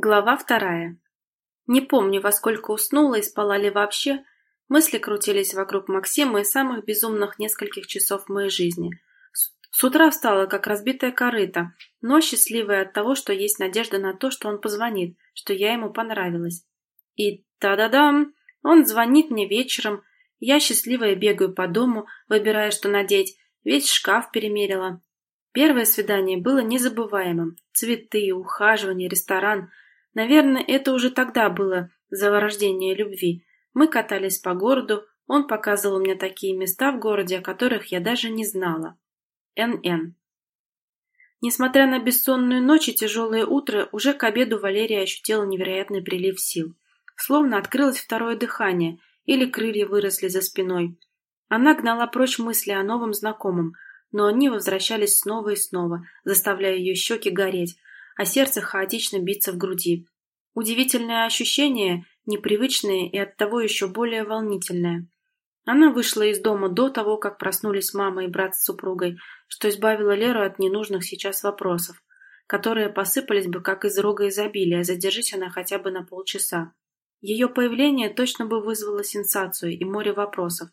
Глава вторая. Не помню, во сколько уснула и спала ли вообще. Мысли крутились вокруг Максима и самых безумных нескольких часов моей жизни. С утра встала, как разбитая корыта, но счастливая от того, что есть надежда на то, что он позвонит, что я ему понравилась. И та-да-дам! Он звонит мне вечером. Я счастливая бегаю по дому, выбирая, что надеть. Весь шкаф перемерила. Первое свидание было незабываемым. Цветы, ухаживание, ресторан. Наверное, это уже тогда было заворождение любви. Мы катались по городу, он показывал мне такие места в городе, о которых я даже не знала. Н.Н. Несмотря на бессонную ночь и тяжелое утро, уже к обеду Валерия ощутила невероятный прилив сил. Словно открылось второе дыхание, или крылья выросли за спиной. Она гнала прочь мысли о новом знакомом – но они возвращались снова и снова, заставляя ее щеки гореть, а сердце хаотично биться в груди. Удивительное ощущение, непривычное и оттого еще более волнительное. Она вышла из дома до того, как проснулись мама и брат с супругой, что избавило Леру от ненужных сейчас вопросов, которые посыпались бы как из рога изобилия, задержись она хотя бы на полчаса. Ее появление точно бы вызвало сенсацию и море вопросов.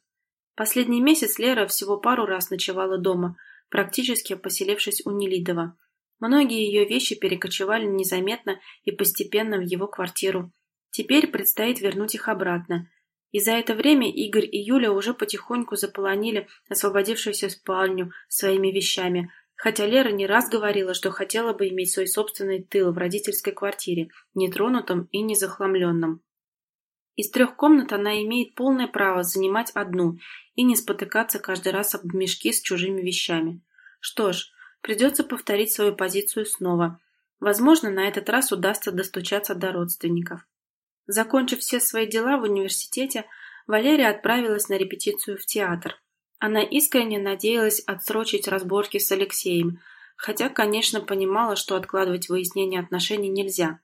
Последний месяц Лера всего пару раз ночевала дома, практически поселившись у Нелидова. Многие ее вещи перекочевали незаметно и постепенно в его квартиру. Теперь предстоит вернуть их обратно. И за это время Игорь и Юля уже потихоньку заполонили освободившуюся спальню своими вещами, хотя Лера не раз говорила, что хотела бы иметь свой собственный тыл в родительской квартире, нетронутом и незахламленном. Из трех комнат она имеет полное право занимать одну и не спотыкаться каждый раз об мешки с чужими вещами. Что ж, придется повторить свою позицию снова. Возможно, на этот раз удастся достучаться до родственников. Закончив все свои дела в университете, Валерия отправилась на репетицию в театр. Она искренне надеялась отсрочить разборки с Алексеем, хотя, конечно, понимала, что откладывать выяснение отношений нельзя.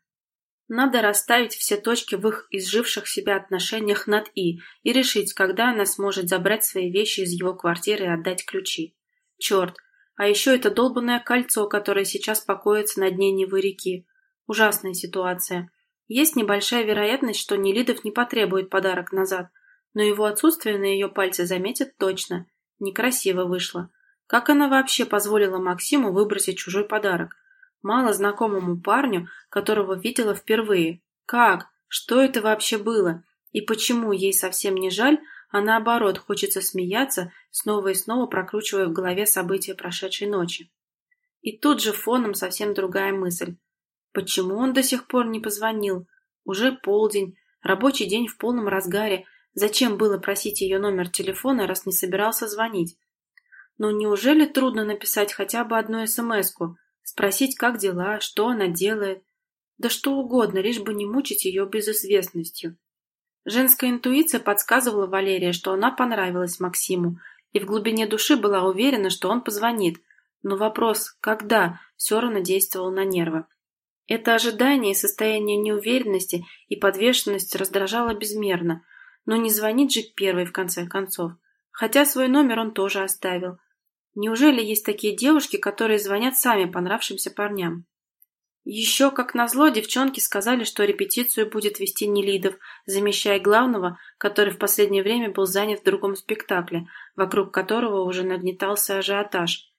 Надо расставить все точки в их изживших себя отношениях над «и» и решить, когда она сможет забрать свои вещи из его квартиры и отдать ключи. Черт, а еще это долбанное кольцо, которое сейчас покоится на дне Невы реки. Ужасная ситуация. Есть небольшая вероятность, что Нелидов не потребует подарок назад, но его отсутствие на ее пальце заметят точно. Некрасиво вышло. Как она вообще позволила Максиму выбросить чужой подарок? мало знакомому парню, которого видела впервые. Как? Что это вообще было? И почему ей совсем не жаль, а наоборот хочется смеяться, снова и снова прокручивая в голове события прошедшей ночи? И тут же фоном совсем другая мысль. Почему он до сих пор не позвонил? Уже полдень, рабочий день в полном разгаре. Зачем было просить ее номер телефона, раз не собирался звонить? Но неужели трудно написать хотя бы одну смс-ку? Спросить, как дела, что она делает. Да что угодно, лишь бы не мучить ее безызвестностью. Женская интуиция подсказывала Валерии, что она понравилась Максиму, и в глубине души была уверена, что он позвонит. Но вопрос «когда?» все равно действовал на нервы. Это ожидание и состояние неуверенности и подвешенности раздражало безмерно, но не звонит же первый в конце концов. Хотя свой номер он тоже оставил – Неужели есть такие девушки, которые звонят сами понравившимся парням? Еще, как назло, девчонки сказали, что репетицию будет вести Нелидов, замещая главного, который в последнее время был занят в другом спектакле, вокруг которого уже нагнетался ажиотаж.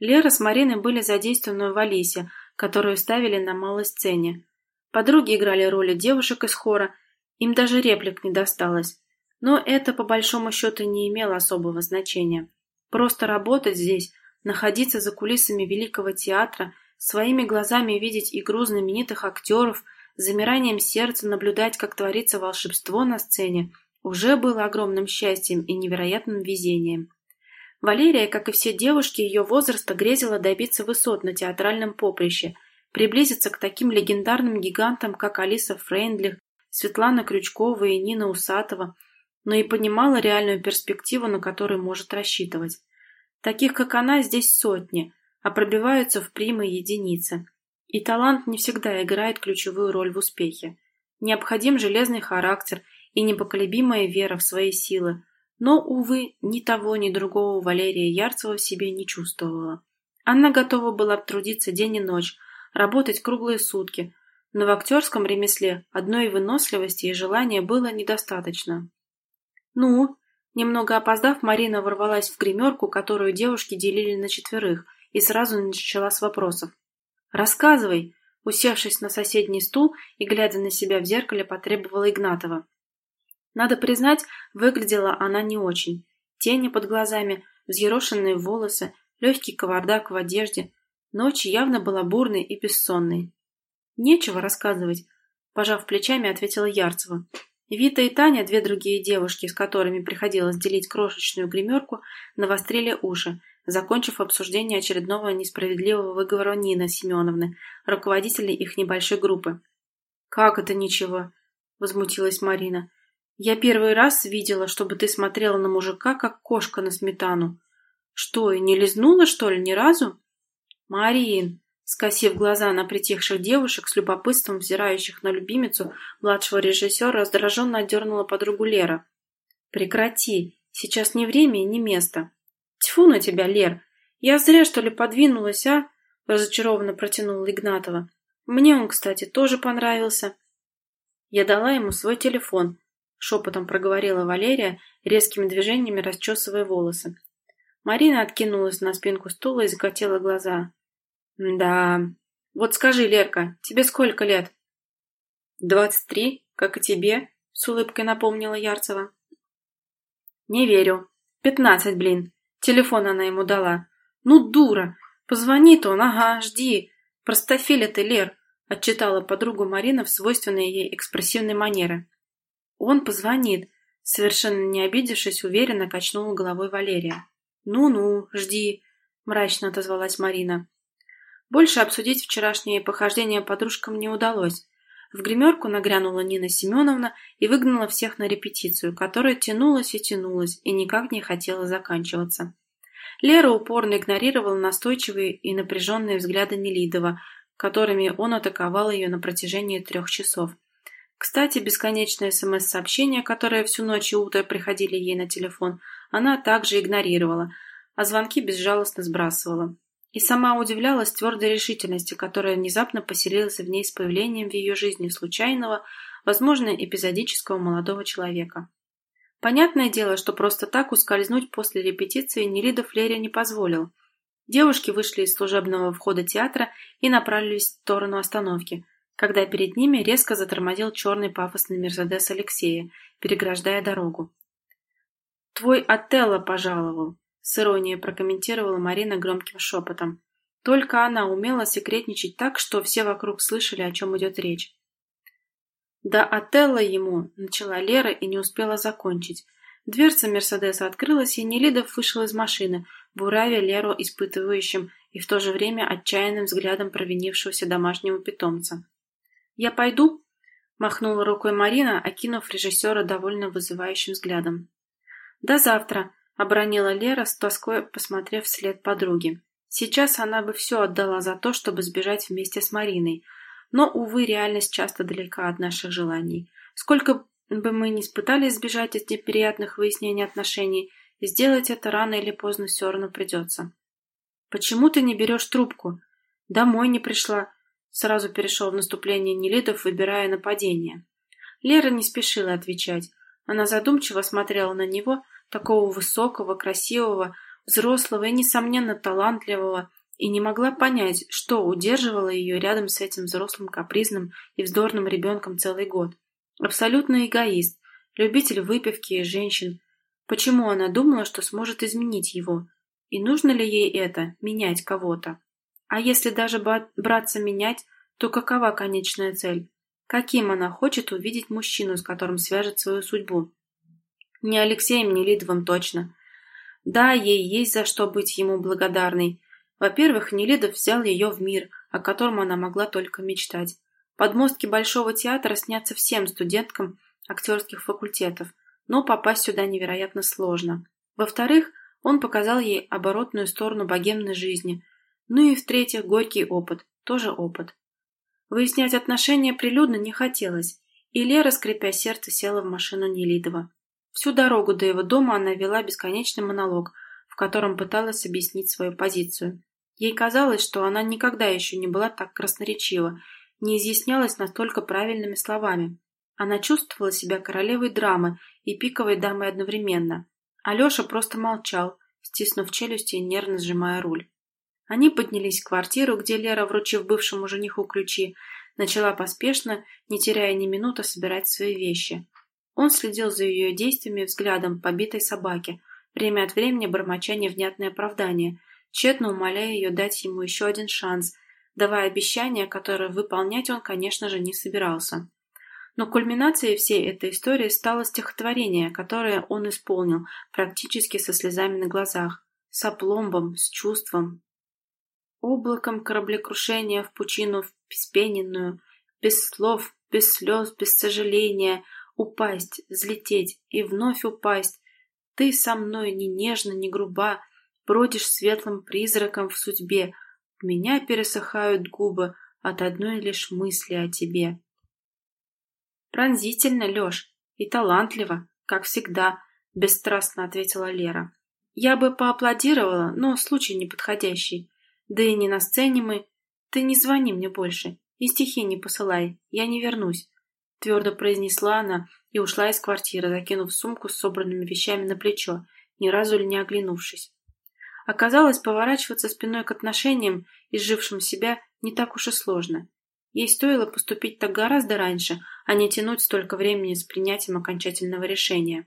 Лера с Мариной были задействованы в Алисе, которую ставили на малой сцене. Подруги играли роли девушек из хора, им даже реплик не досталось. Но это, по большому счету, не имело особого значения. Просто работать здесь, находиться за кулисами Великого театра, своими глазами видеть игру знаменитых актеров, замиранием сердца наблюдать, как творится волшебство на сцене, уже было огромным счастьем и невероятным везением. Валерия, как и все девушки ее возраста, грезила добиться высот на театральном поприще, приблизиться к таким легендарным гигантам, как Алиса Фрейндлих, Светлана Крючкова и Нина Усатова, но и понимала реальную перспективу, на которую может рассчитывать. Таких, как она, здесь сотни, а пробиваются в примы единицы. И талант не всегда играет ключевую роль в успехе. Необходим железный характер и непоколебимая вера в свои силы. Но, увы, ни того, ни другого Валерия Ярцева в себе не чувствовала. Она готова была трудиться день и ночь, работать круглые сутки, но в актерском ремесле одной выносливости и желания было недостаточно. «Ну?» Немного опоздав, Марина ворвалась в гримерку, которую девушки делили на четверых, и сразу начала с вопросов. «Рассказывай!» Усевшись на соседний стул и глядя на себя в зеркале, потребовала Игнатова. Надо признать, выглядела она не очень. Тени под глазами, взъерошенные волосы, легкий кавардак в одежде. Ночь явно была бурной и бессонной. «Нечего рассказывать», — пожав плечами, ответила Ярцева. Вита и Таня, две другие девушки, с которыми приходилось делить крошечную гримерку, навострили уши, закончив обсуждение очередного несправедливого выговора Нины Семеновны, руководителей их небольшой группы. «Как это ничего?» — возмутилась Марина. «Я первый раз видела, чтобы ты смотрела на мужика, как кошка на сметану. Что, и не лизнула, что ли, ни разу?» «Марин!» Скосив глаза на притихших девушек, с любопытством взирающих на любимицу, младшего режиссера раздраженно отдернула подругу Лера. «Прекрати! Сейчас не время и не место!» «Тьфу на тебя, Лер! Я зря, что ли, подвинулась, а?» разочарованно протянула Игнатова. «Мне он, кстати, тоже понравился». Я дала ему свой телефон, шепотом проговорила Валерия, резкими движениями расчесывая волосы. Марина откинулась на спинку стула и закатила глаза. Да. Вот скажи, Лерка, тебе сколько лет? Двадцать три, как и тебе, с улыбкой напомнила Ярцева. Не верю. Пятнадцать, блин. Телефон она ему дала. Ну, дура. Позвонит он, ага, жди. Простофиля ты, Лер, отчитала подругу Марина в свойственной ей экспрессивной манере. Он позвонит. Совершенно не обидевшись, уверенно качнула головой Валерия. «Ну-ну, жди», — мрачно отозвалась Марина. Больше обсудить вчерашнее похождение подружкам не удалось. В гримерку нагрянула Нина Семеновна и выгнала всех на репетицию, которая тянулась и тянулась и никак не хотела заканчиваться. Лера упорно игнорировала настойчивые и напряженные взгляды Нелидова, которыми он атаковал ее на протяжении трех часов. Кстати, бесконечные СМС-сообщения, которые всю ночь и утро приходили ей на телефон, она также игнорировала, а звонки безжалостно сбрасывала. И сама удивлялась твердой решительности, которая внезапно поселилась в ней с появлением в ее жизни случайного, возможно, эпизодического молодого человека. Понятное дело, что просто так ускользнуть после репетиции Нелидов Лере не позволил. Девушки вышли из служебного входа театра и направились в сторону остановки, когда перед ними резко затормозил черный пафосный Мерседес Алексея, переграждая дорогу. «Твой Отелло пожаловал», с иронией прокомментировала Марина громким шепотом. Только она умела секретничать так, что все вокруг слышали, о чем идет речь. Да Отелло ему, начала Лера и не успела закончить. Дверца Мерседеса открылась, и Нелидов вышел из машины, буравя Леру испытывающим и в то же время отчаянным взглядом провинившегося домашнего питомца. «Я пойду?» — махнула рукой Марина, окинув режиссера довольно вызывающим взглядом. «До завтра!» Обронила Лера с тоской, посмотрев вслед подруги. Сейчас она бы все отдала за то, чтобы сбежать вместе с Мариной, но, увы, реальность часто далека от наших желаний. Сколько бы мы ни пытались сбежать от неприятных выяснений отношений, сделать это рано или поздно все равно придется. «Почему ты не берешь трубку?» «Домой не пришла», — сразу перешел в наступление Нелидов, выбирая нападение. Лера не спешила отвечать. Она задумчиво смотрела на него, — такого высокого, красивого, взрослого и, несомненно, талантливого, и не могла понять, что удерживало ее рядом с этим взрослым капризным и вздорным ребенком целый год. Абсолютный эгоист, любитель выпивки и женщин. Почему она думала, что сможет изменить его? И нужно ли ей это, менять кого-то? А если даже браться менять, то какова конечная цель? Каким она хочет увидеть мужчину, с которым свяжет свою судьбу? Не Алексеем Нелидовым точно. Да, ей есть за что быть ему благодарной. Во-первых, Нелидов взял ее в мир, о котором она могла только мечтать. Подмостки Большого театра снятся всем студенткам актерских факультетов, но попасть сюда невероятно сложно. Во-вторых, он показал ей оборотную сторону богемной жизни. Ну и в-третьих, горький опыт, тоже опыт. Выяснять отношения прилюдно не хотелось, и Лера, скрипя сердце, села в машину Нелидова. Всю дорогу до его дома она вела бесконечный монолог, в котором пыталась объяснить свою позицию. Ей казалось, что она никогда еще не была так красноречива, не изъяснялось настолько правильными словами. Она чувствовала себя королевой драмы и пиковой дамой одновременно. Алеша просто молчал, стиснув челюсти и нервно сжимая руль. Они поднялись в квартиру, где Лера, вручив бывшему жениху ключи, начала поспешно, не теряя ни минуты, собирать свои вещи. Он следил за ее действиями взглядом побитой собаки, время от времени бормоча невнятное оправдание, тщетно умоляя ее дать ему еще один шанс, давая обещание, которое выполнять он, конечно же, не собирался. Но кульминацией всей этой истории стало стихотворение, которое он исполнил практически со слезами на глазах, с опломбом, с чувством. Облаком кораблекрушения в пучину вспененную, без слов, без слез, без сожаления, упасть, взлететь и вновь упасть. Ты со мной ни нежно, ни груба, бродишь светлым призраком в судьбе. У меня пересыхают губы от одной лишь мысли о тебе. «Пронзительно, Лёш, и талантливо, как всегда», — бесстрастно ответила Лера. «Я бы поаплодировала, но случай неподходящий. Да и не на сцене мы. Ты не звони мне больше и стихи не посылай, я не вернусь», — твердо произнесла она и ушла из квартиры, закинув сумку с собранными вещами на плечо, ни разу ли не оглянувшись. Оказалось, поворачиваться спиной к отношениям, изжившим себя, не так уж и сложно. Ей стоило поступить так гораздо раньше, а не тянуть столько времени с принятием окончательного решения.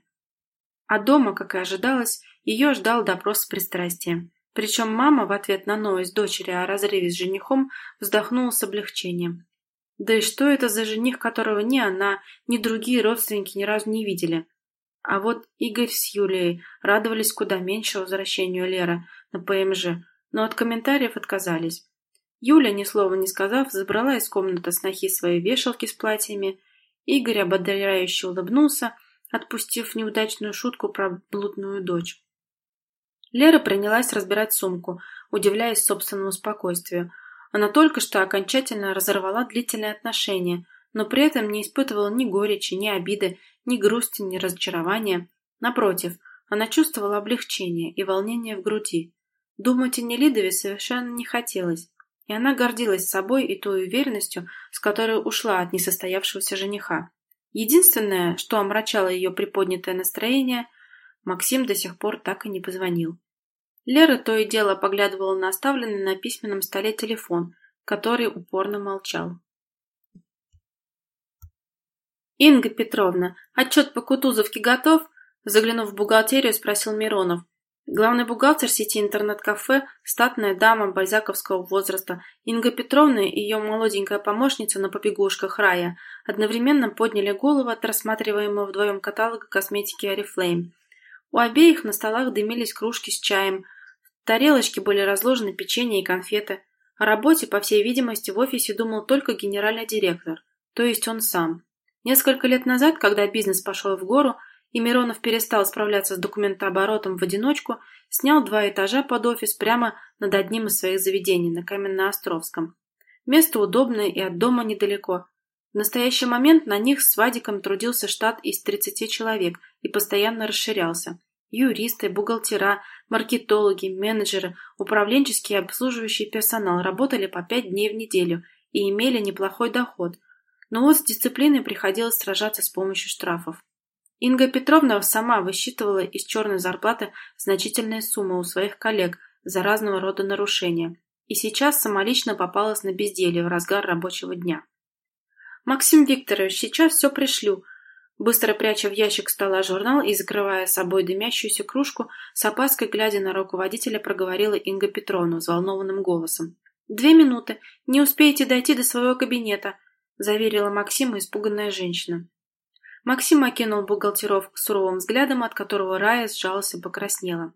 А дома, как и ожидалось, ее ждал допрос с пристрастием. Причем мама в ответ на новость дочери о разрыве с женихом вздохнула с облегчением. Да и что это за жених, которого ни она, ни другие родственники ни разу не видели? А вот Игорь с Юлией радовались куда меньше возвращению Леры на ПМЖ, но от комментариев отказались. Юля, ни слова не сказав, забрала из комнаты снохи свои вешалки с платьями. Игорь ободряюще улыбнулся, отпустив неудачную шутку про блудную дочь. Лера принялась разбирать сумку, удивляясь собственному спокойствию. Она только что окончательно разорвала длительные отношения, но при этом не испытывала ни горечи, ни обиды, ни грусти, ни разочарования. Напротив, она чувствовала облегчение и волнение в груди. Думать о Нелидове совершенно не хотелось и она гордилась собой и той уверенностью, с которой ушла от несостоявшегося жениха. Единственное, что омрачало ее приподнятое настроение, Максим до сих пор так и не позвонил. Лера то и дело поглядывала на оставленный на письменном столе телефон, который упорно молчал. «Инга Петровна, отчет по Кутузовке готов?» Заглянув в бухгалтерию, спросил Миронов. Главный бухгалтер сети интернет-кафе, статная дама бальзаковского возраста, Инга Петровна и ее молоденькая помощница на побегушках Рая одновременно подняли голову от рассматриваемого вдвоем каталога косметики Oriflame. У обеих на столах дымились кружки с чаем, в тарелочке были разложены печенье и конфеты. О работе, по всей видимости, в офисе думал только генеральный директор, то есть он сам. Несколько лет назад, когда бизнес пошел в гору, и Миронов перестал справляться с документооборотом в одиночку, снял два этажа под офис прямо над одним из своих заведений на Каменноостровском. Место удобное и от дома недалеко. В настоящий момент на них с Вадиком трудился штат из 30 человек и постоянно расширялся. Юристы, бухгалтера, маркетологи, менеджеры, управленческий и обслуживающий персонал работали по пять дней в неделю и имели неплохой доход. Но вот с дисциплиной приходилось сражаться с помощью штрафов. Инга Петровна сама высчитывала из черной зарплаты значительные суммы у своих коллег за разного рода нарушения и сейчас самолично попалась на безделье в разгар рабочего дня. «Максим Викторович, сейчас все пришлю», быстро пряча в ящик стола журнал и закрывая собой дымящуюся кружку, с опаской глядя на руководителя, проговорила Инга Петровна взволнованным голосом. «Две минуты. Не успеете дойти до своего кабинета», заверила Максима испуганная женщина. Максим окинул бухгалтеров суровым взглядом, от которого Рая сжалась и покраснела.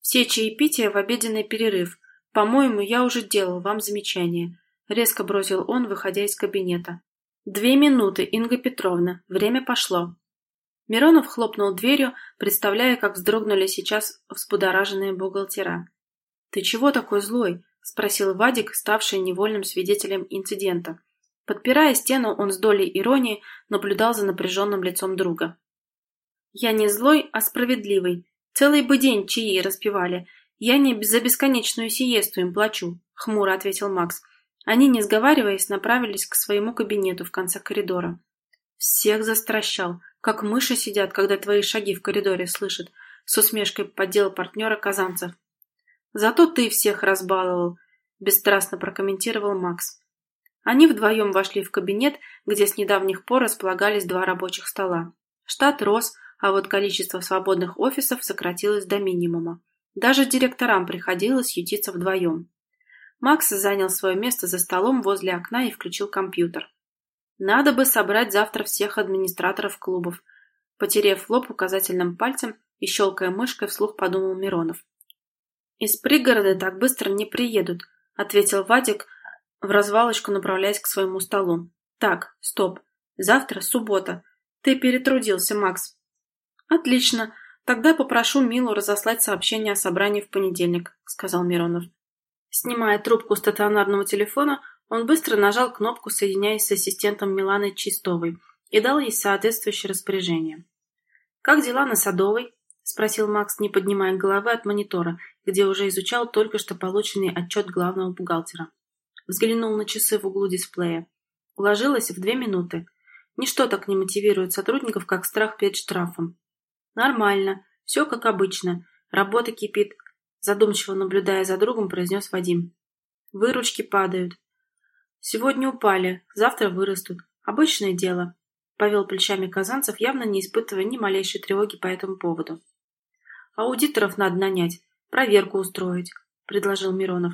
«Все чаепития в обеденный перерыв. По-моему, я уже делал вам замечание», — резко бросил он, выходя из кабинета. «Две минуты, Инга Петровна. Время пошло». Миронов хлопнул дверью, представляя, как вздрогнули сейчас взбудораженные бухгалтера. «Ты чего такой злой?» — спросил Вадик, ставший невольным свидетелем инцидента. Подпирая стену, он с долей иронии наблюдал за напряженным лицом друга. «Я не злой, а справедливый. Целый бы день чаи распевали. Я не за бесконечную сиесту им плачу», — хмуро ответил Макс. Они, не сговариваясь, направились к своему кабинету в конце коридора. Всех застращал, как мыши сидят, когда твои шаги в коридоре слышат, с усмешкой поддел партнера Казанцев. Зато ты всех разбаловал, бесстрастно прокомментировал Макс. Они вдвоем вошли в кабинет, где с недавних пор располагались два рабочих стола. Штат рос, а вот количество свободных офисов сократилось до минимума. Даже директорам приходилось ютиться вдвоем. Макс занял свое место за столом возле окна и включил компьютер. Надо бы собрать завтра всех администраторов клубов. Потерев лоб указательным пальцем и щелкая мышкой, вслух подумал Миронов. «Из пригорода так быстро не приедут», — ответил Вадик, в развалочку направляясь к своему столу. «Так, стоп. Завтра суббота. Ты перетрудился, Макс». «Отлично. Тогда попрошу Милу разослать сообщение о собрании в понедельник», — сказал Миронов. Снимая трубку стационарного телефона, он быстро нажал кнопку, соединяясь с ассистентом Миланы Чистовой, и дал ей соответствующее распоряжение. «Как дела на Садовой?» — спросил Макс, не поднимая головы от монитора, где уже изучал только что полученный отчет главного бухгалтера. Взглянул на часы в углу дисплея. Уложилась в две минуты. Ничто так не мотивирует сотрудников, как страх перед штрафом. Нормально. Все как обычно. Работа кипит. Задумчиво наблюдая за другом, произнес Вадим. Выручки падают. Сегодня упали, завтра вырастут. Обычное дело. Повел плечами Казанцев, явно не испытывая ни малейшей тревоги по этому поводу. Аудиторов надо нанять, проверку устроить, предложил Миронов.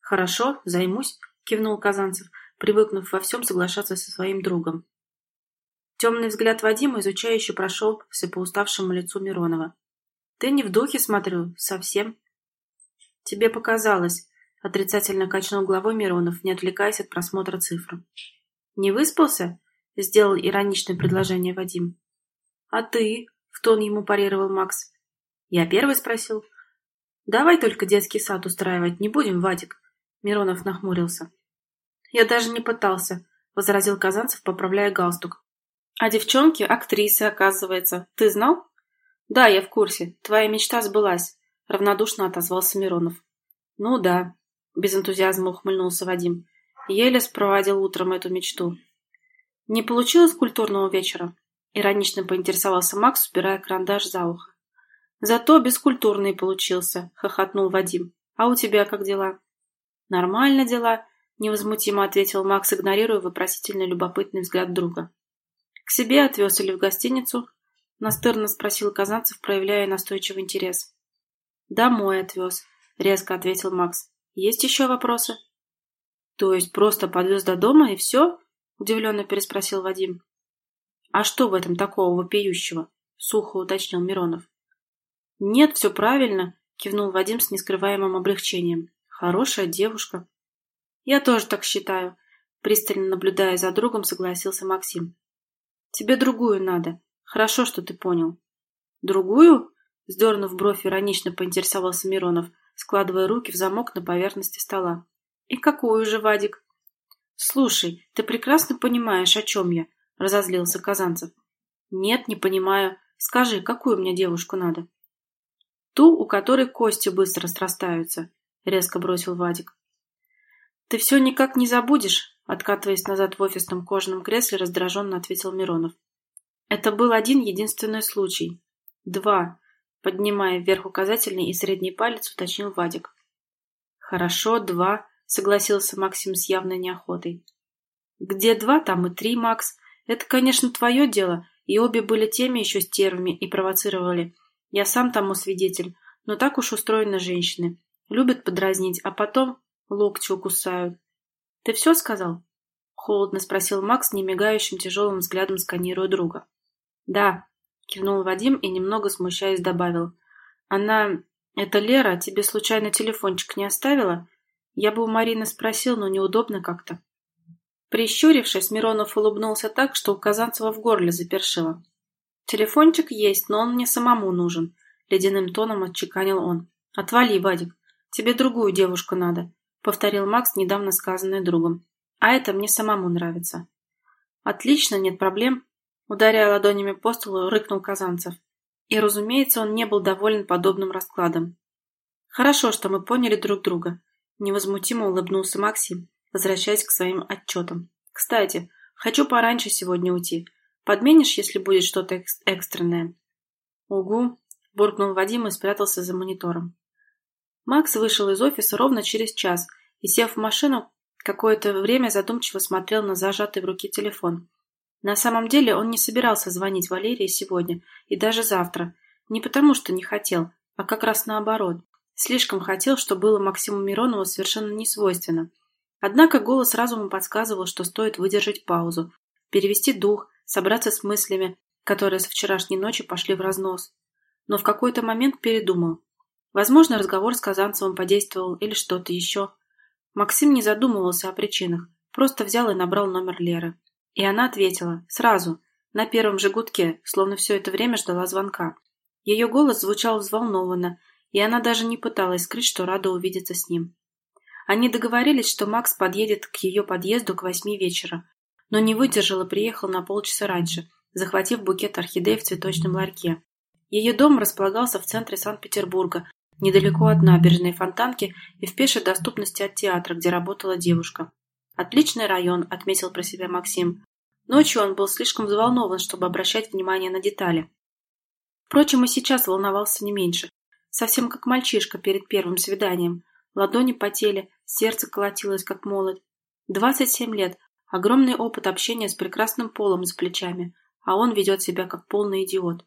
«Хорошо, займусь», — кивнул Казанцев, привыкнув во всем соглашаться со своим другом. Темный взгляд Вадима изучающе прошелся по уставшему лицу Миронова. «Ты не в духе, смотрю, совсем?» «Тебе показалось», — отрицательно качнул головой Миронов, не отвлекаясь от просмотра цифр. «Не выспался?» — сделал ироничное предложение Вадим. «А ты?» — в тон ему парировал Макс. «Я первый спросил». «Давай только детский сад устраивать не будем, Вадик. Миронов нахмурился. «Я даже не пытался», — возразил Казанцев, поправляя галстук. «А девчонки — актрисы, оказывается. Ты знал?» «Да, я в курсе. Твоя мечта сбылась», — равнодушно отозвался Миронов. «Ну да», — без энтузиазма ухмыльнулся Вадим. Еле спроводил утром эту мечту. «Не получилось культурного вечера?» — иронично поинтересовался Макс, убирая карандаш за ухо. «Зато бескультурный получился», — хохотнул Вадим. «А у тебя как дела?» «Нормально дела», — невозмутимо ответил Макс, игнорируя вопросительный любопытный взгляд друга. «К себе отвез или в гостиницу?» — настырно спросил Казанцев, проявляя настойчивый интерес. «Домой отвез», — резко ответил Макс. «Есть еще вопросы?» «То есть просто подвез до дома и все?» — удивленно переспросил Вадим. «А что в этом такого вопиющего?» — сухо уточнил Миронов. «Нет, все правильно», — кивнул Вадим с нескрываемым облегчением. Хорошая девушка. Я тоже так считаю. Пристально наблюдая за другом, согласился Максим. Тебе другую надо. Хорошо, что ты понял. Другую? Сдернув бровь, иронично поинтересовался Миронов, складывая руки в замок на поверхности стола. И какую же, Вадик? Слушай, ты прекрасно понимаешь, о чем я, разозлился Казанцев. Нет, не понимаю. Скажи, какую мне девушку надо? Ту, у которой кости быстро срастаются, — резко бросил Вадик. «Ты все никак не забудешь?» — откатываясь назад в офисном кожаном кресле, раздраженно ответил Миронов. «Это был один единственный случай. Два», — поднимая вверх указательный и средний палец, уточнил Вадик. «Хорошо, два», — согласился Максим с явной неохотой. «Где два, там и три, Макс. Это, конечно, твое дело, и обе были теми еще стервами и провоцировали. Я сам тому свидетель, но так уж устроены женщины. Любят подразнить, а потом локти укусают. Ты все сказал? Холодно спросил Макс, не мигающим тяжелым взглядом сканируя друга. Да, кивнул Вадим и, немного смущаясь, добавил. Она... Это Лера тебе случайно телефончик не оставила? Я бы у Марины спросил, но неудобно как-то. Прищурившись, Миронов улыбнулся так, что у Казанцева в горле запершило. «Телефончик есть, но он мне самому нужен», — ледяным тоном отчеканил он. «Отвали, Вадик. «Тебе другую девушку надо», — повторил Макс, недавно сказанное другом. «А это мне самому нравится». «Отлично, нет проблем», — ударяя ладонями по столу, рыкнул Казанцев. И, разумеется, он не был доволен подобным раскладом. «Хорошо, что мы поняли друг друга», — невозмутимо улыбнулся Максим. возвращаясь к своим отчетам. «Кстати, хочу пораньше сегодня уйти. Подменишь, если будет что-то экс экстренное?» «Угу», – буркнул Вадим и спрятался за монитором. Макс вышел из офиса ровно через час и, сев в машину, какое-то время задумчиво смотрел на зажатый в руке телефон. На самом деле он не собирался звонить Валерии сегодня и даже завтра. Не потому, что не хотел, а как раз наоборот. Слишком хотел, что было Максиму Миронову совершенно не свойственно. Однако голос разума подсказывал, что стоит выдержать паузу, перевести дух, собраться с мыслями, которые со вчерашней ночи пошли в разнос. Но в какой-то момент передумал. Возможно, разговор с Казанцевым подействовал или что-то еще. Максим не задумывался о причинах, просто взял и набрал номер Леры. И она ответила, сразу, на первом же гудке, словно все это время ждала звонка. Ее голос звучал взволнованно, и она даже не пыталась скрыть, что рада увидеться с ним. Они договорились, что Макс подъедет к ее подъезду к восьми вечера, но не выдержал и приехал на полчаса раньше, захватив букет орхидей в цветочном ларьке. Ее дом располагался в центре Санкт-Петербурга, недалеко от набережной Фонтанки и в пешей доступности от театра, где работала девушка. «Отличный район», — отметил про себя Максим. Ночью он был слишком взволнован, чтобы обращать внимание на детали. Впрочем, и сейчас волновался не меньше. Совсем как мальчишка перед первым свиданием. Ладони потели, сердце колотилось, как молот. Двадцать семь лет, огромный опыт общения с прекрасным полом за плечами, а он ведет себя как полный идиот.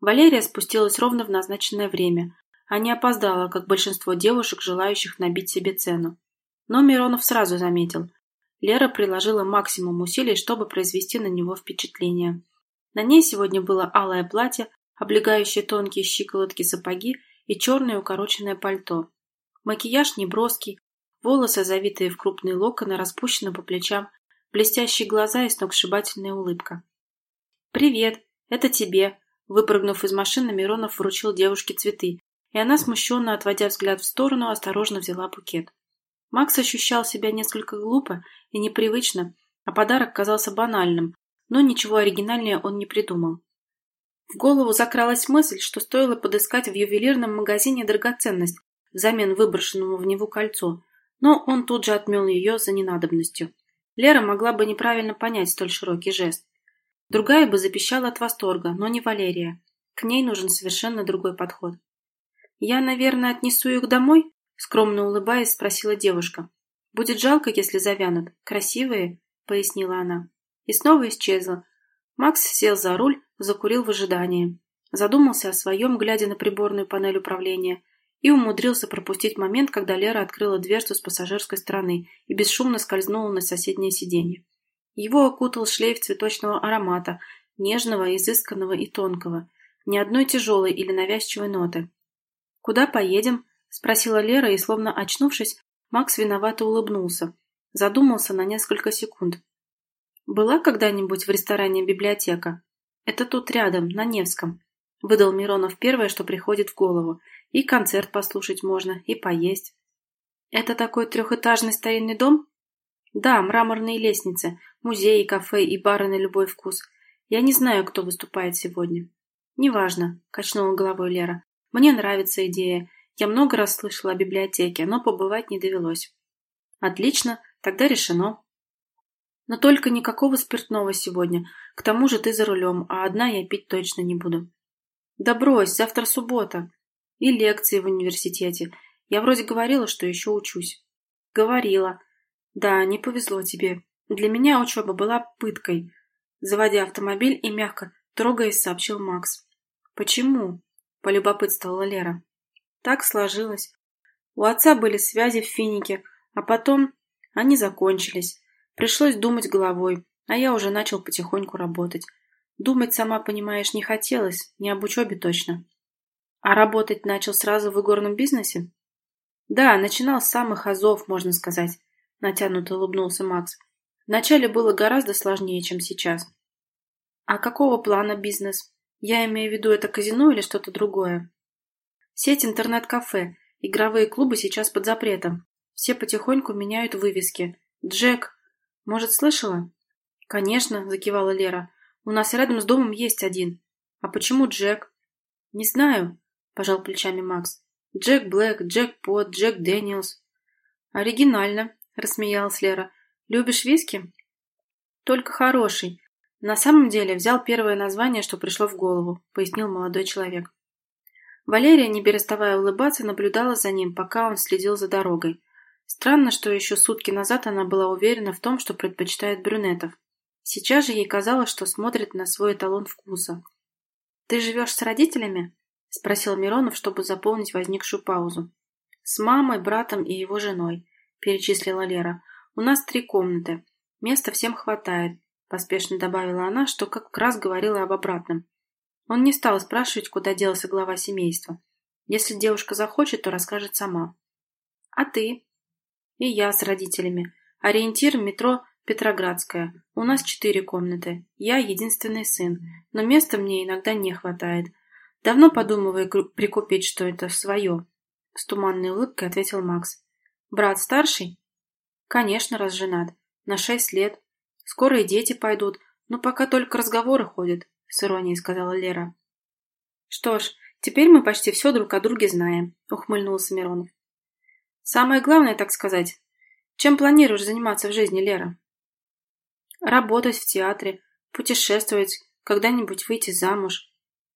Валерия спустилась ровно в назначенное время, а не опоздала, как большинство девушек, желающих набить себе цену. Но Миронов сразу заметил. Лера приложила максимум усилий, чтобы произвести на него впечатление. На ней сегодня было алое платье, облегающее тонкие щиколотки сапоги и черное укороченное пальто. Макияж неброский, волосы, завитые в крупные локоны, распущены по плечам, блестящие глаза и сногсшибательная улыбка. «Привет, это тебе!» Выпрыгнув из машины, Миронов вручил девушке цветы, и она, смущенно отводя взгляд в сторону, осторожно взяла букет. Макс ощущал себя несколько глупо и непривычно, а подарок казался банальным, но ничего оригинальнее он не придумал. В голову закралась мысль, что стоило подыскать в ювелирном магазине драгоценность взамен выброшенному в него кольцо, но он тут же отмел ее за ненадобностью. Лера могла бы неправильно понять столь широкий жест. Другая бы запищала от восторга, но не Валерия. К ней нужен совершенно другой подход. «Я, наверное, отнесу их домой?» Скромно улыбаясь, спросила девушка. «Будет жалко, если завянут. Красивые?» — пояснила она. И снова исчезла. Макс сел за руль, закурил в ожидании. Задумался о своем, глядя на приборную панель управления, и умудрился пропустить момент, когда Лера открыла дверцу с пассажирской стороны и бесшумно скользнула на соседнее сиденье. Его окутал шлейф цветочного аромата, нежного, изысканного и тонкого, ни одной тяжелой или навязчивой ноты. «Куда поедем?» Спросила Лера, и, словно очнувшись, Макс виновато улыбнулся. Задумался на несколько секунд. «Была когда-нибудь в ресторане библиотека?» «Это тут рядом, на Невском», — выдал Миронов первое, что приходит в голову. «И концерт послушать можно, и поесть». «Это такой трехэтажный старинный дом?» «Да, мраморные лестницы, музеи, кафе и бары на любой вкус. Я не знаю, кто выступает сегодня». «Неважно», — качнула головой Лера. «Мне нравится идея. Я много раз слышала о библиотеке, но побывать не довелось. Отлично, тогда решено. Но только никакого спиртного сегодня. К тому же ты за рулем, а одна я пить точно не буду. Да брось, завтра суббота. И лекции в университете. Я вроде говорила, что еще учусь. Говорила. Да, не повезло тебе. Для меня учеба была пыткой. Заводя автомобиль и мягко, трогаясь, сообщил Макс. Почему? Полюбопытствовала Лера. Так сложилось. У отца были связи в Финике, а потом они закончились. Пришлось думать головой, а я уже начал потихоньку работать. Думать, сама понимаешь, не хотелось, не об учебе точно. А работать начал сразу в игорном бизнесе? Да, начинал с самых азов, можно сказать, натянуто улыбнулся Макс. Вначале было гораздо сложнее, чем сейчас. А какого плана бизнес? Я имею в виду это казино или что-то другое? Сеть интернет-кафе, игровые клубы сейчас под запретом. Все потихоньку меняют вывески. Джек, может, слышала? Конечно, закивала Лера. У нас рядом с домом есть один. А почему Джек? Не знаю, пожал плечами Макс. Джек Блэк, Джек Пот, Джек Дэниелс. Оригинально, — рассмеялась Лера. «Любишь виски?» «Только хороший. На самом деле взял первое название, что пришло в голову», — пояснил молодой человек. Валерия, не переставая улыбаться, наблюдала за ним, пока он следил за дорогой. Странно, что еще сутки назад она была уверена в том, что предпочитает брюнетов. Сейчас же ей казалось, что смотрит на свой эталон вкуса. «Ты живешь с родителями?» — спросил Миронов, чтобы заполнить возникшую паузу. «С мамой, братом и его женой», — перечислила Лера. «У нас три комнаты. Места всем хватает», — поспешно добавила она, что как раз говорила об обратном. Он не стал спрашивать, куда делся глава семейства. Если девушка захочет, то расскажет сама. «А ты?» «И я с родителями. Ориентир метро Петроградская. У нас четыре комнаты. Я единственный сын, но места мне иногда не хватает. Давно подумываю прикупить что-то свое. С туманной улыбкой ответил Макс. Брат старший? Конечно, раз женат. На шесть лет. Скоро и дети пойдут, но пока только разговоры ходят, с иронией сказала Лера. Что ж, теперь мы почти все друг о друге знаем, ухмыльнулся Миронов. Самое главное, так сказать. Чем планируешь заниматься в жизни, Лера? Работать в театре, путешествовать, когда-нибудь выйти замуж.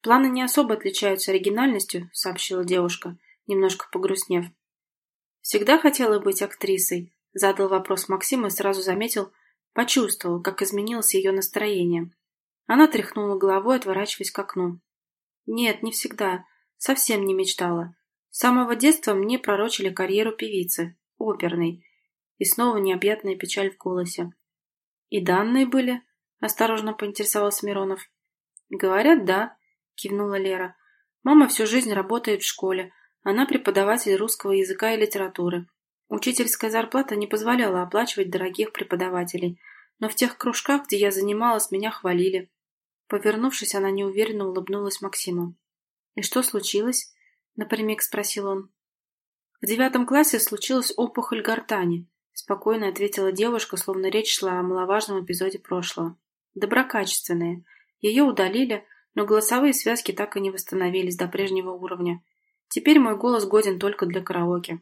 Планы не особо отличаются оригинальностью, сообщила девушка, немножко погрустнев. Всегда хотела быть актрисой, задал вопрос Максим и сразу заметил, почувствовал, как изменилось ее настроение. Она тряхнула головой, отворачиваясь к окну. Нет, не всегда. Совсем не мечтала. С самого детства мне пророчили карьеру певицы, оперной. И снова необъятная печаль в голосе. «И данные были?» – осторожно поинтересовался Миронов. «Говорят, да», – кивнула Лера. «Мама всю жизнь работает в школе. Она преподаватель русского языка и литературы. Учительская зарплата не позволяла оплачивать дорогих преподавателей, но в тех кружках, где я занималась, меня хвалили». Повернувшись, она неуверенно улыбнулась Максиму. «И что случилось?» – напрямик спросил он. В девятом классе случилась опухоль гортани. Спокойно ответила девушка, словно речь шла о маловажном эпизоде прошлого. Доброкачественные. Ее удалили, но голосовые связки так и не восстановились до прежнего уровня. Теперь мой голос годен только для караоке.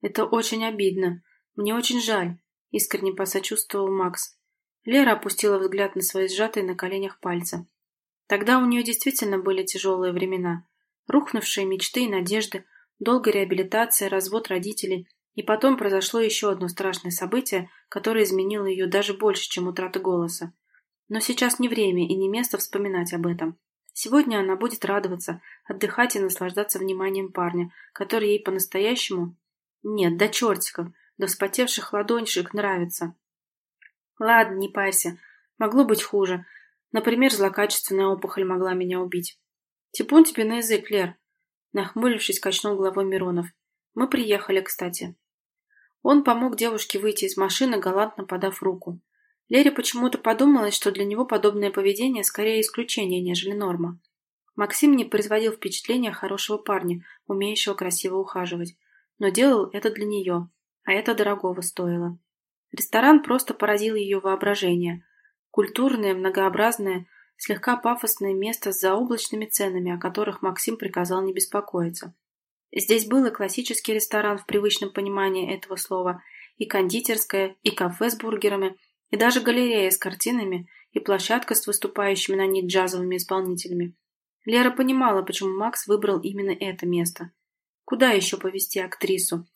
Это очень обидно. Мне очень жаль, искренне посочувствовал Макс. Лера опустила взгляд на свои сжатые на коленях пальцы. Тогда у нее действительно были тяжелые времена. Рухнувшие мечты и надежды, долгая реабилитация, развод родителей, и потом произошло еще одно страшное событие, которое изменило ее даже больше, чем утрата голоса. Но сейчас не время и не место вспоминать об этом. Сегодня она будет радоваться, отдыхать и наслаждаться вниманием парня, который ей по-настоящему... Нет, до чертиков, до вспотевших ладоньшек нравится. Ладно, не парься. Могло быть хуже. Например, злокачественная опухоль могла меня убить. Типун тебе на язык, Лер. Нахмурившись, качнул головой Миронов. Мы приехали, кстати. Он помог девушке выйти из машины, галантно подав руку. Лере почему-то подумалось, что для него подобное поведение скорее исключение, нежели норма. Максим не производил впечатления хорошего парня, умеющего красиво ухаживать, но делал это для нее, а это дорогого стоило. Ресторан просто поразил ее воображение. Культурное, многообразное, слегка пафосное место с заоблачными ценами, о которых Максим приказал не беспокоиться. Здесь был и классический ресторан в привычном понимании этого слова, и кондитерская, и кафе с бургерами, и даже галерея с картинами, и площадка с выступающими на ней джазовыми исполнителями. Лера понимала, почему Макс выбрал именно это место. Куда еще повести актрису?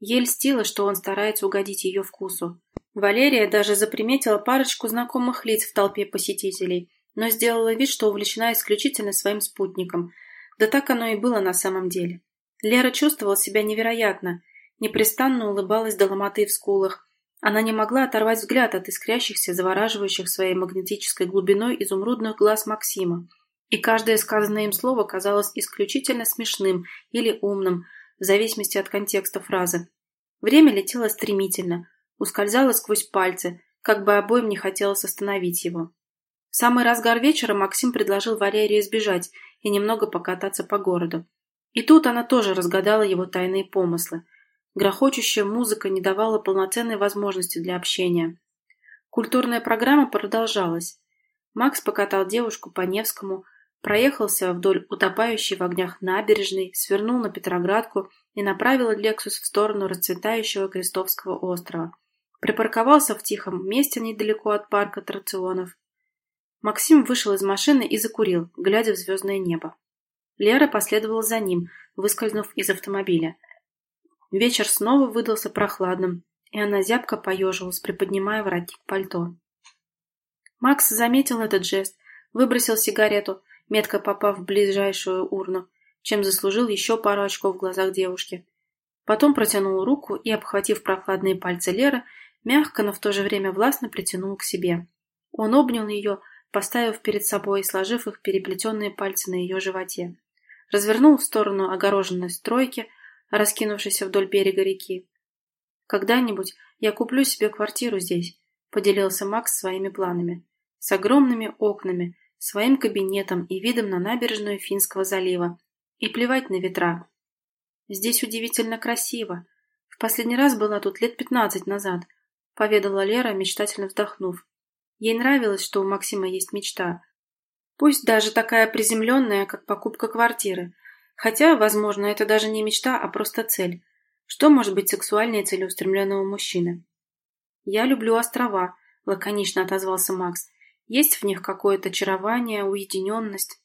Ей льстило, что он старается угодить ее вкусу. Валерия даже заприметила парочку знакомых лиц в толпе посетителей, но сделала вид, что увлечена исключительно своим спутником. Да так оно и было на самом деле. Лера чувствовала себя невероятно, непрестанно улыбалась до ломоты в скулах. Она не могла оторвать взгляд от искрящихся, завораживающих своей магнетической глубиной изумрудных глаз Максима. И каждое сказанное им слово казалось исключительно смешным или умным, в зависимости от контекста фразы. Время летело стремительно, ускользало сквозь пальцы, как бы обоим не хотелось остановить его. В самый разгар вечера Максим предложил Валерии сбежать и немного покататься по городу. И тут она тоже разгадала его тайные помыслы. Грохочущая музыка не давала полноценной возможности для общения. Культурная программа продолжалась. Макс покатал девушку по Невскому, проехался вдоль утопающей в огнях набережной, свернул на Петроградку и направил «Лексус» в сторону расцветающего Крестовского острова. Припарковался в тихом месте недалеко от парка аттракционов. Максим вышел из машины и закурил, глядя в звездное небо. Лера последовала за ним, выскользнув из автомобиля. Вечер снова выдался прохладным, и она зябко поежилась, приподнимая воротник пальто. Макс заметил этот жест, выбросил сигарету, метко попав в ближайшую урну, чем заслужил еще пару очков в глазах девушки. Потом протянул руку и, обхватив прохладные пальцы Леры, мягко, но в то же время властно притянул к себе. Он обнял ее, поставив перед собой и сложив их переплетенные пальцы на ее животе развернул в сторону огороженной стройки, раскинувшейся вдоль берега реки. «Когда-нибудь я куплю себе квартиру здесь», — поделился Макс своими планами. «С огромными окнами, своим кабинетом и видом на набережную Финского залива. И плевать на ветра. Здесь удивительно красиво. В последний раз была тут лет пятнадцать назад», — поведала Лера, мечтательно вздохнув. Ей нравилось, что у Максима есть мечта, Пусть даже такая приземленная, как покупка квартиры. Хотя, возможно, это даже не мечта, а просто цель. Что может быть сексуальнее целеустремленного мужчины? «Я люблю острова», — лаконично отозвался Макс. «Есть в них какое-то очарование, уединенность».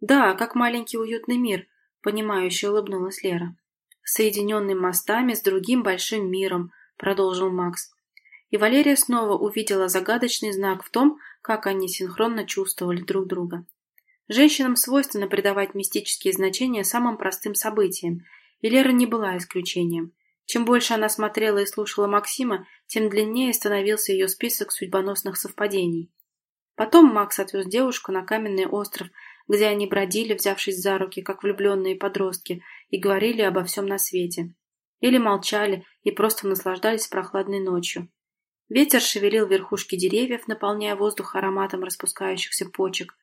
«Да, как маленький уютный мир», — понимающе улыбнулась Лера. «Соединенный мостами с другим большим миром», — продолжил Макс. И Валерия снова увидела загадочный знак в том, как они синхронно чувствовали друг друга. Женщинам свойственно придавать мистические значения самым простым событиям, и Лера не была исключением. Чем больше она смотрела и слушала Максима, тем длиннее становился ее список судьбоносных совпадений. Потом Макс отвез девушку на каменный остров, где они бродили, взявшись за руки, как влюбленные подростки, и говорили обо всем на свете. Или молчали и просто наслаждались прохладной ночью. Ветер шевелил верхушки деревьев, наполняя воздух ароматом распускающихся почек.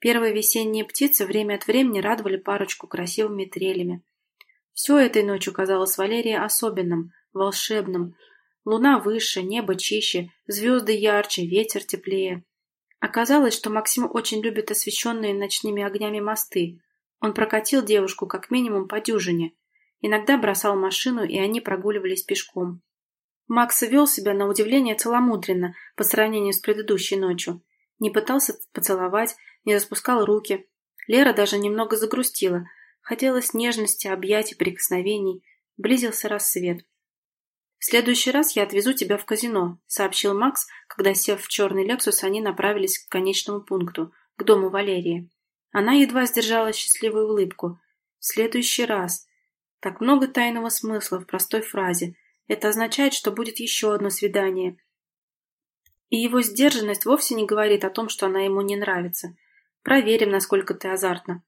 Первые весенние птицы время от времени радовали парочку красивыми трелями. Все этой ночью казалось Валерии особенным, волшебным. Луна выше, небо чище, звезды ярче, ветер теплее. Оказалось, что Максим очень любит освещенные ночными огнями мосты. Он прокатил девушку как минимум по дюжине. Иногда бросал машину, и они прогуливались пешком. Макс вел себя на удивление целомудренно по сравнению с предыдущей ночью. Не пытался поцеловать, не распускал руки. Лера даже немного загрустила. Хотелось нежности, объятий, прикосновений. Близился рассвет. «В следующий раз я отвезу тебя в казино», — сообщил Макс, когда, сев в черный «Лексус», они направились к конечному пункту, к дому Валерии. Она едва сдержала счастливую улыбку. «В следующий раз». Так много тайного смысла в простой фразе — это означает, что будет еще одно свидание. И его сдержанность вовсе не говорит о том, что она ему не нравится. Проверим, насколько ты азартна.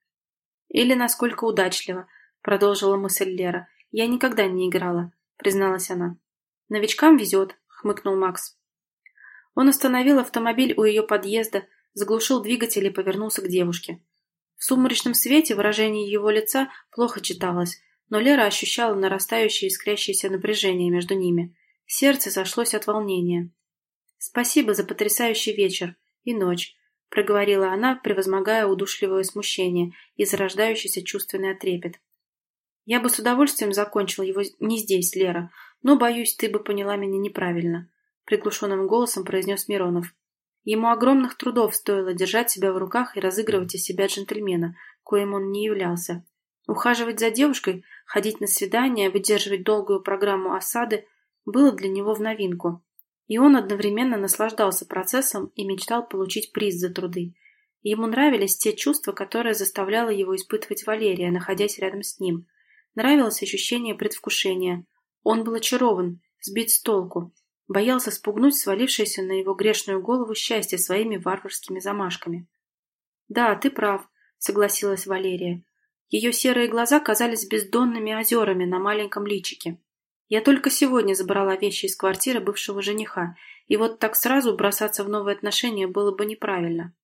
Или насколько удачлива, продолжила мысль Лера. Я никогда не играла, призналась она. Новичкам везет, хмыкнул Макс. Он остановил автомобиль у ее подъезда, заглушил двигатель и повернулся к девушке. В сумрачном свете выражение его лица плохо читалось, но Лера ощущала нарастающее искрящееся напряжение между ними. Сердце зашлось от волнения. «Спасибо за потрясающий вечер и ночь», — проговорила она, превозмогая удушливое смущение и зарождающийся чувственный отрепет. «Я бы с удовольствием закончил его не здесь, Лера, но, боюсь, ты бы поняла меня неправильно», — приглушенным голосом произнес Миронов. Ему огромных трудов стоило держать себя в руках и разыгрывать из себя джентльмена, коим он не являлся. Ухаживать за девушкой, ходить на свидания, выдерживать долгую программу осады было для него в новинку. И он одновременно наслаждался процессом и мечтал получить приз за труды. Ему нравились те чувства, которые заставляла его испытывать Валерия, находясь рядом с ним. Нравилось ощущение предвкушения. Он был очарован, сбит с толку, боялся спугнуть свалившееся на его грешную голову счастье своими варварскими замашками. «Да, ты прав», — согласилась Валерия. Ее серые глаза казались бездонными озерами на маленьком личике. Я только сегодня забрала вещи из квартиры бывшего жениха, и вот так сразу бросаться в новые отношения было бы неправильно.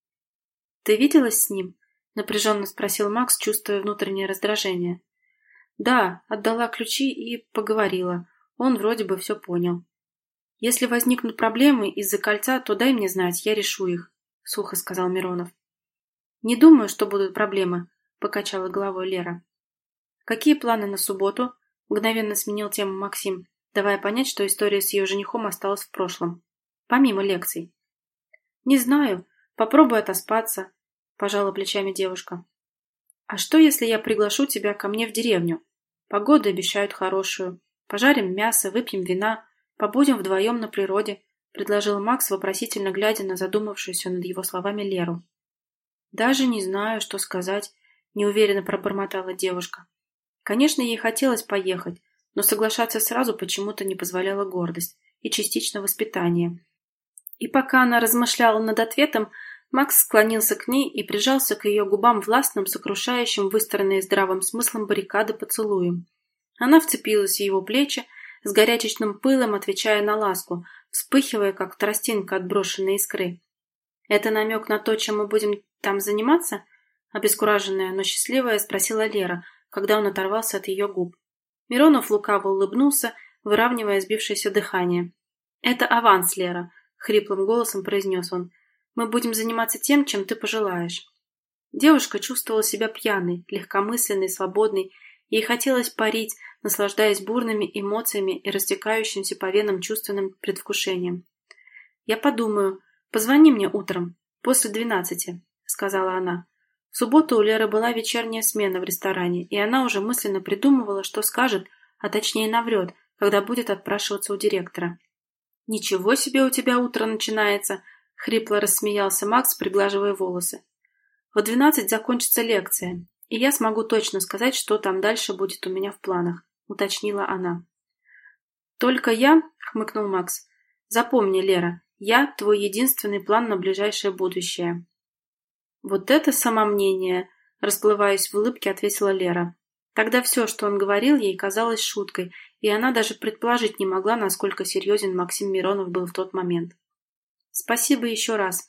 «Ты виделась с ним?» — напряженно спросил Макс, чувствуя внутреннее раздражение. «Да, отдала ключи и поговорила. Он вроде бы все понял. Если возникнут проблемы из-за кольца, то дай мне знать, я решу их», — сухо сказал Миронов. «Не думаю, что будут проблемы», — покачала головой Лера. «Какие планы на субботу?» — мгновенно сменил тему Максим, давая понять, что история с ее женихом осталась в прошлом. Помимо лекций. «Не знаю. Попробуй отоспаться», — пожала плечами девушка. «А что, если я приглашу тебя ко мне в деревню? Погода обещают хорошую. Пожарим мясо, выпьем вина, побудем вдвоем на природе», — предложил Макс, вопросительно глядя на задумавшуюся над его словами Леру. «Даже не знаю, что сказать», — неуверенно пробормотала девушка. Конечно, ей хотелось поехать, но соглашаться сразу почему-то не позволяла гордость и частично воспитание. И пока она размышляла над ответом, Макс склонился к ней и прижался к ее губам властным, сокрушающим выстроенные здравым смыслом баррикады поцелуем. Она вцепилась в его плечи, с горячечным пылом отвечая на ласку, вспыхивая, как тростинка от брошенной искры. «Это намек на то, чем мы будем там заниматься?» Обескураженная, но счастливая, спросила Лера, когда он оторвался от ее губ. Миронов лукаво улыбнулся, выравнивая сбившееся дыхание. «Это аванс, Лера», — хриплым голосом произнес он. Мы будем заниматься тем, чем ты пожелаешь». Девушка чувствовала себя пьяной, легкомысленной, свободной. Ей хотелось парить, наслаждаясь бурными эмоциями и растекающимся по венам чувственным предвкушением. «Я подумаю. Позвони мне утром, после двенадцати», — сказала она. В субботу у Леры была вечерняя смена в ресторане, и она уже мысленно придумывала, что скажет, а точнее наврет, когда будет отпрашиваться у директора. «Ничего себе у тебя утро начинается!» Хрипло рассмеялся Макс, приглаживая волосы. В двенадцать закончится лекция, и я смогу точно сказать, что там дальше будет у меня в планах, уточнила она. Только я, хмыкнул Макс. Запомни, Лера, я твой единственный план на ближайшее будущее. Вот это самомнение, расплываясь в улыбке, ответила Лера. Тогда все, что он говорил, ей казалось шуткой, и она даже предположить не могла, насколько серьезен Максим Миронов был в тот момент. «Спасибо еще раз».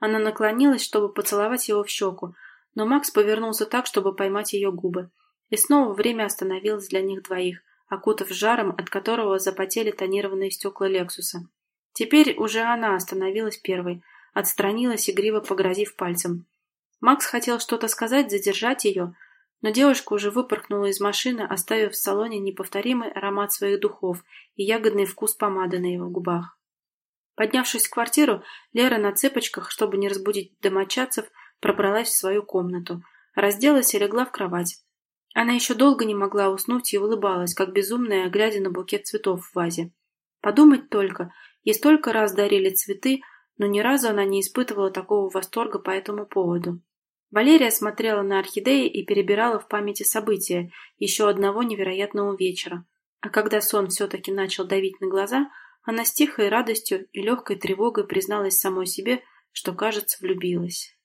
Она наклонилась, чтобы поцеловать его в щеку, но Макс повернулся так, чтобы поймать ее губы. И снова время остановилось для них двоих, окутав жаром, от которого запотели тонированные стекла Лексуса. Теперь уже она остановилась первой, отстранилась, игриво погрозив пальцем. Макс хотел что-то сказать, задержать ее, но девушка уже выпорхнула из машины, оставив в салоне неповторимый аромат своих духов и ягодный вкус помады на его губах. Поднявшись в квартиру, Лера на цепочках, чтобы не разбудить домочадцев, пробралась в свою комнату, разделась и легла в кровать. Она еще долго не могла уснуть и улыбалась, как безумная, глядя на букет цветов в вазе. Подумать только, ей столько раз дарили цветы, но ни разу она не испытывала такого восторга по этому поводу. Валерия смотрела на орхидеи и перебирала в памяти события еще одного невероятного вечера. А когда сон все-таки начал давить на глаза, она с тихой радостью и легкой тревогой призналась самой себе, что, кажется, влюбилась.